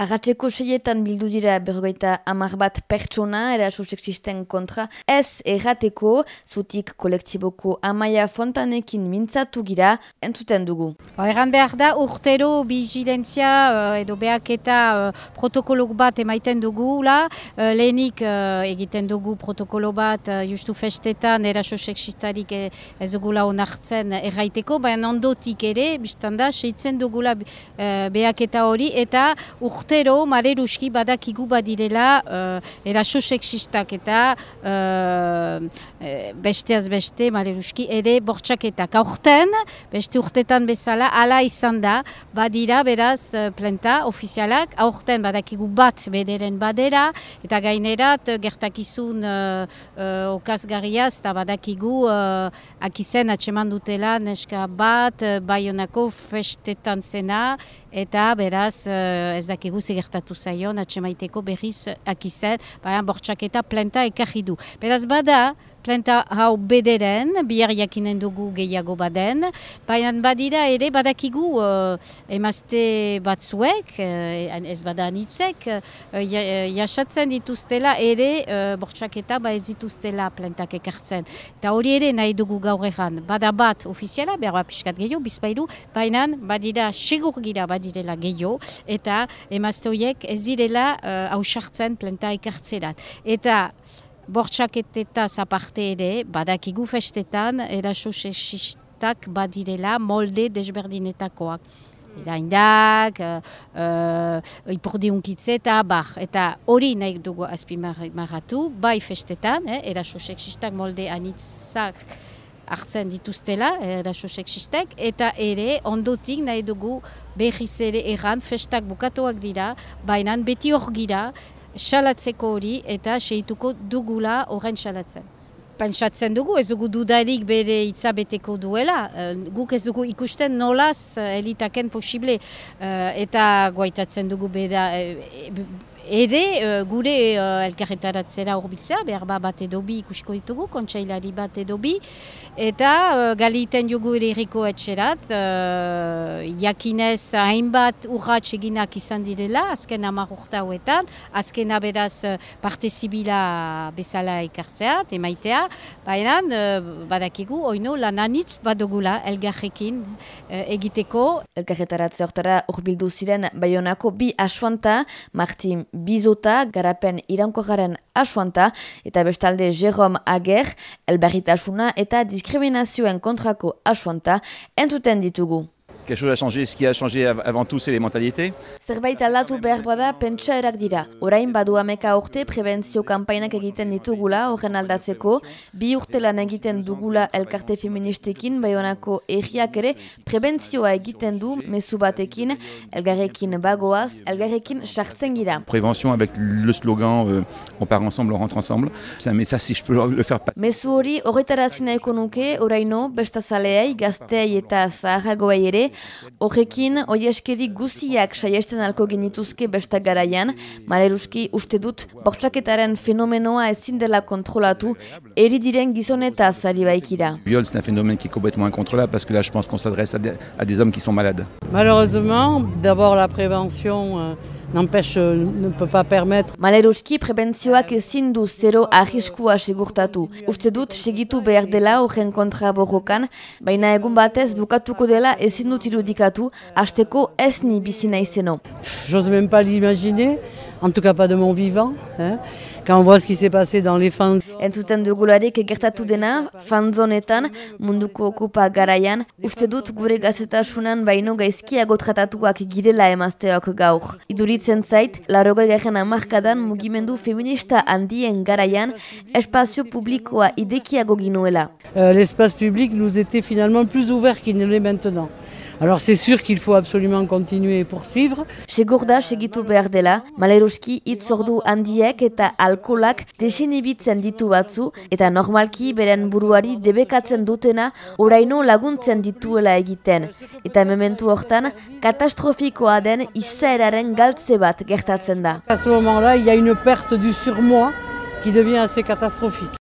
Agatzeko seietan bildu dira berrogeita amar bat pertsona eraso sexisten kontra ez errateko zutik kolektiboko amaia fontanekin mintzatu gira entzuten dugu. Ba, Erran behar da urtero bigilentzia uh, edo behaketa uh, protokolok bat emaiten dugu la. Uh, lehenik egiten dugu protokolo bat justu festetan eraso sexistarik ez dugula onartzen erraiteko, baina ondotik ere, biztanda, seitzen dugula behaketa hori eta urtero urtero mareruski badakigu badirela uh, eraso sexistak eta uh, besteaz beste mareruski ere bortxaketak. Aurten, beste urtetan bezala, ala izan da, badira beraz plenta ofizialak, aurten badakigu bat bederen badera, eta gainerat gertakizun uh, uh, okazgarriaz eta badakigu uh, akizen atseman dutela neska bat, baionako festetan zena, eta beraz uh, ez dakigu zigertatu zaion, atxemaiteko berriz akizen, baina bortxaketa plenta ekarri du. Beraz bada, planta hau bederen, bihar jakinen dugu gehiago baden, baina badira ere badakigu uh, emazte batzuek, uh, ez badanitzek, uh, jasatzen dituztela ere uh, bortxaketa ba ez dituztela plantak ekartzen. Eta hori ere nahi dugu gaur egan, bada bat ofiziala, behar bat piskat gehiago, bizpailu, baina badira segur gira badirela gehiago, eta emazte horiek ez direla hausartzen uh, planta ekartzerat. Eta bortxaketeta zaparte ere, badakigu festetan, eraso sexistak badirela molde desberdinetakoak. Iraindak, uh, uh, ipordiunkitze eta bar. Eta hori nahi dugu azpimarratu, bai festetan, eh, eraso sexistak molde anitzak hartzen dituztela, eraso sexistek, eta ere ondotik nahi dugu behiz ere erran festak bukatuak dira, baina beti hor gira, salatzeko hori eta seituko dugula horren salatzen. Pentsatzen dugu, ez dugu dudarik bere itzabeteko duela, uh, guk ez dugu ikusten nolaz uh, elitaken posible eta guaitatzen dugu beda, ere uh, gure uh, elkarretaratzera horbiltzea, behar ba bat edo bi ikusiko ditugu, kontsailari bat edo bi, eta uh, galiten jogu ere erriko etxerat, uh, jakinez hainbat urratx eginak izan direla, azken amar urta huetan, azken aberaz parte zibila bezala ikartzeat, emaitea, baina uh, badakigu, oino lan anitz badugula elgarrekin uh, egiteko. Elkarretaratze hortara urbildu ziren Bayonako bi asuanta, Martin bizota garapen irankojaren asuanta eta bestalde Jerome Ager elberritasuna eta diskriminazioen kontrako asuanta entuten ditugu. Quelque chose a changé. Ce qui a changé avant tout, c'est les mentalités. Zerbait aldatu behar bada pentsa erak dira. Orain badu ameka urte prebentzio kanpainak egiten ditugula horren aldatzeko, bi urte lan egiten dugula elkarte feministekin, baionako erriak ere prebentzioa egiten du mezu batekin, elgarrekin bagoaz, elgarrekin sartzen gira. Prévention avec le slogan euh, on part ensemble, on rentre ensemble. C'est un message si je peux le faire passer. Mezu hori horretara zinaiko nuke, oraino, bestazaleai, gazteai eta zaharragoai ere, Horrekin, oi eskeri guziak saiesten alko genituzke besta garaian, maleruski uste dut bortxaketaren fenomenoa ezin dela kontrolatu, eri diren gizoneta zari baikira. Viol, c'est un phénomène qui est complètement incontrôlable parce que là, je pense qu'on s'adresse à, à des hommes qui sont malades. Malheureusement, d'abord la prévention... Euh n'empêche, euh, ne peut pas permettre. Maleruski prebentzioak ezin du zero ahiskua segurtatu. Uste dut segitu behar dela horren kontra borrokan, baina egun batez bukatuko dela ezin dut irudikatu, hasteko ez ni bizina izeno. J'ose même pas l'imaginer, en tout cas pas de mon vivant. Hein. Quand on voit ce qui s'est passé dans les fanzones. Entzuten dugularik gertatu dena, fanzonetan, munduko okupa garaian, uste dut gure gazetasunan baino gaizkiago tratatuak girela emazteok gaur. Iduritzen zait, larogoi garen amarkadan mugimendu feminista handien garaian, espazio publikoa idekiago ginuela. Euh, L'espace public nous était finalement plus ouvert qu'il ne l'est maintenant. Alors c'est sûr qu'il faut absolument continuer et poursuivre. Segur da segitu behar dela, maleruski itzordu handiek eta alkolak desinibitzen ditu batzu eta normalki beren buruari debekatzen dutena oraino laguntzen dituela egiten. Eta mementu hortan, katastrofikoa den izaeraren galtze bat gertatzen da. À ce moment-là, il y a une perte du surmoi qui devient assez catastrophique.